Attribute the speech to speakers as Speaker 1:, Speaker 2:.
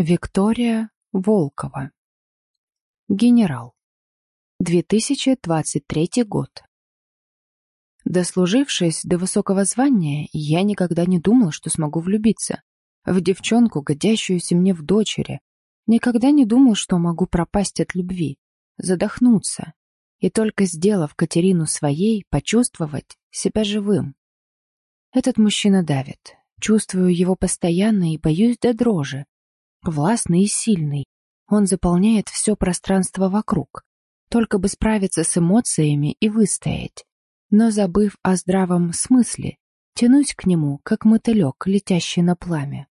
Speaker 1: Виктория Волкова. Генерал. 2023 год. Дослужившись до высокого звания, я никогда не думал, что смогу влюбиться. В девчонку, годящуюся мне в дочери. Никогда не думал, что могу пропасть от любви, задохнуться. И только сделав Катерину своей, почувствовать себя живым. Этот мужчина давит. Чувствую его постоянно и боюсь до дрожи. Властный и сильный. Он заполняет все пространство вокруг. Только бы справиться с эмоциями и выстоять. Но забыв о здравом смысле, тянусь к нему, как мотылек, летящий на пламя.